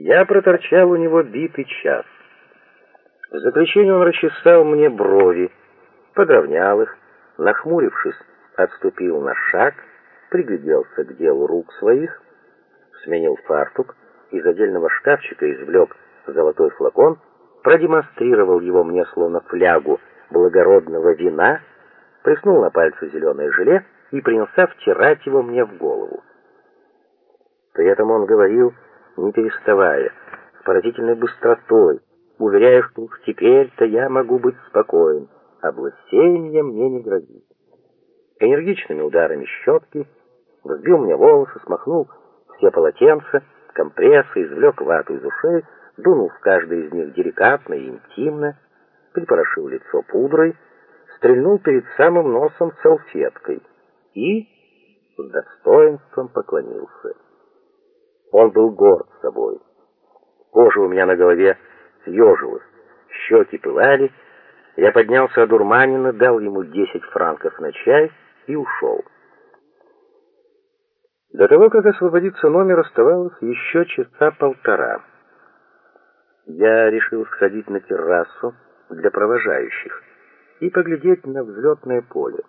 Я проторчал у него битый час. В заключение он расчесал мне брови, подровнял их, нахмурившись, отступил на шаг, пригляделся к делу рук своих, сменил фартук, из отдельного шкафчика извлек золотой флакон, продемонстрировал его мне словно флягу благородного вина, приснул на пальце зеленое желе и принялся втирать его мне в голову. При этом он говорил, не переставая, с поразительной быстротой, уверяя, что теперь-то я могу быть спокоен, облысение мне не грозит. Энергичными ударами щетки взбил мне волосы, смахнул все полотенца, компрессы, извлек вату из ушей, дунул в каждый из них деликатно и интимно, припорошил лицо пудрой, стрельнул перед самым носом салфеткой и с достоинством поклонился. Он был горд собой. Кожа у меня на голове съежилась, щеки пылали. Я поднялся одурманенно, дал ему десять франков на чай и ушел. До того, как освободиться номер, оставалось еще часа полтора. Я решил сходить на террасу для провожающих и поглядеть на взлетное поле.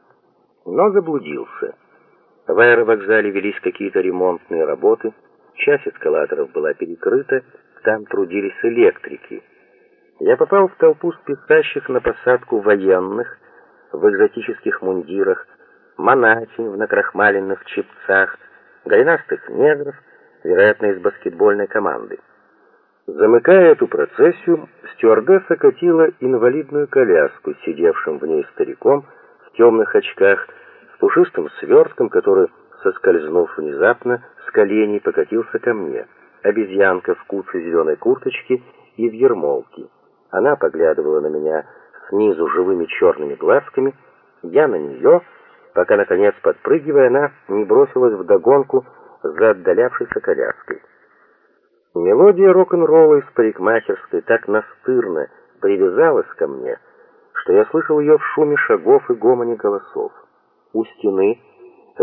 Но заблудился. В аэровокзале велись какие-то ремонтные работы, часть эскалаторов была перекрыта, там трудились электрики. Я попал в толпу спешащих на посадку военных в экзотических мундирах, монахинь в накрахмаленных чепцах, голенастых негров, вероятно, из баскетбольной команды. Замыкая эту процессию, стюардесса катила инвалидную коляску с сидевшим в ней стариком в темных очках, с пушистым свертком, который, соскользнув внезапно, с коленей покатился ко мне. Обезьянка в куце зеленой курточки и в ермолке. Она поглядывала на меня снизу живыми черными глазками, я на нее, пока, наконец, подпрыгивая, она не бросилась в догонку за отдалявшейся коляской. Мелодия рок-н-ролла из парикмахерской так настырно привязалась ко мне, что я слышал ее в шуме шагов и гомоне голосов. У стены,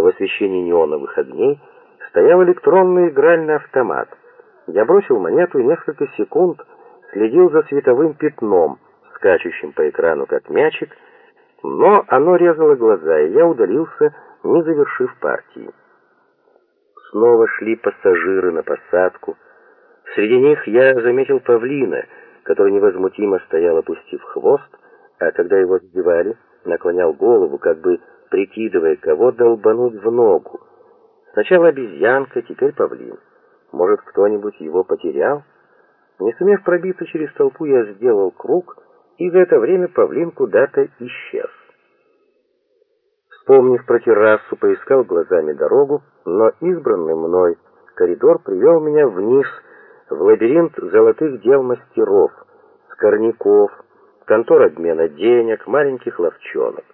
в освещении неоновых огней, стоял электронный игральный автомат. Я бросил монету и несколько секунд следил за световым пятном, скачущим по экрану как мячик, но оно резало глаза, и я удалился, не завершив партии. Снова шли пассажиры на посадку, Среди них я заметил павлина, который невозмутимо стоял, опустив хвост, а когда его сбивали, наклонял голову, как бы прикидывая, кого долбануть в ногу. Сначала обезьянка, теперь павлин. Может, кто-нибудь его потерял? Не сумев пробиться через толпу, я сделал круг, и за это время павлин куда-то исчез. Вспомнив про террасу, поискал глазами дорогу, но избранный мной коридор привел меня вниз в лабиринт золотых дел мастеров, скорняков, контор обмена денег, маленьких ловчонок.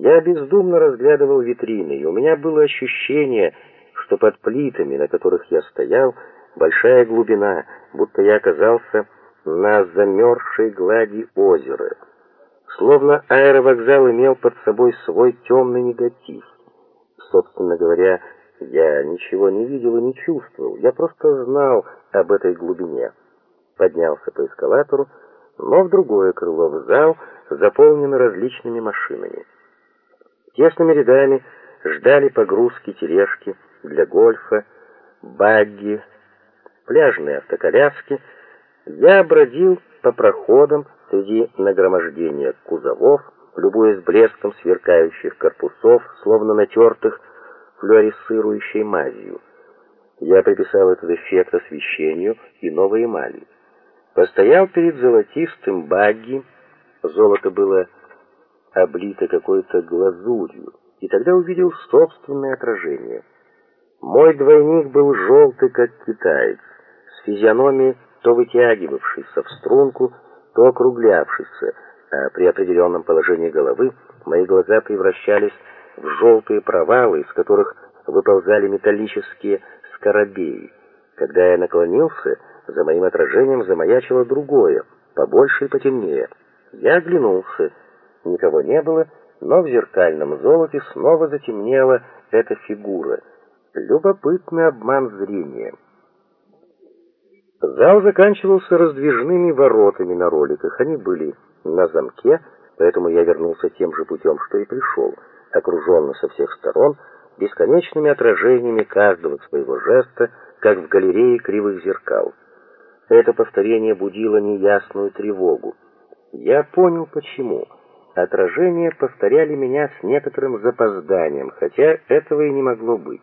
Я бездумно разглядывал витрины, и у меня было ощущение, что под плитами, на которых я стоял, большая глубина, будто я оказался на замерзшей глади озера. Словно аэровокзал имел под собой свой темный негатив. Собственно говоря, я ничего не видел и не чувствовал, я просто знал об этой глубине. Поднялся по эскалатору, но в другое крыло в зал, заполненный различными машинами. Тесными рядами ждали погрузки тележки для гольфа, багги, пляжные автоколяски. Я бродил по проходам среди нагромождения кузовов, любуясь блеском сверкающих корпусов, словно натертых флуоресцирующей мазью. Я приписал этот эффект освещению и новой эмали. Постоял перед золотистым багги, золото было облито какой-то глазурью, и тогда увидел собственное отражение. Мой двойник был желтый, как китаец, с физиономией то вытягивавшейся в струнку, то округлявшейся, а при определенном положении головы мои глаза превращались в желтые провалы, из которых выползали металлические скоробеи. Когда я наклонился, за моим отражением замаячило другое, побольше и потемнее. Я оглянулся. Никого не было, но в зеркальном золоте снова затемнела эта фигура. Любопытный обман зрения. Зал заканчивался раздвижными воротами на роликах. Они были на замке, поэтому я вернулся тем же путем, что и пришел, окруженный со всех сторон бесконечными отражениями каждого своего жеста, как в галерее кривых зеркал. Это повторение будило неясную тревогу. Я понял почему. Отражения повторяли меня с некоторым запозданием, хотя этого и не могло быть.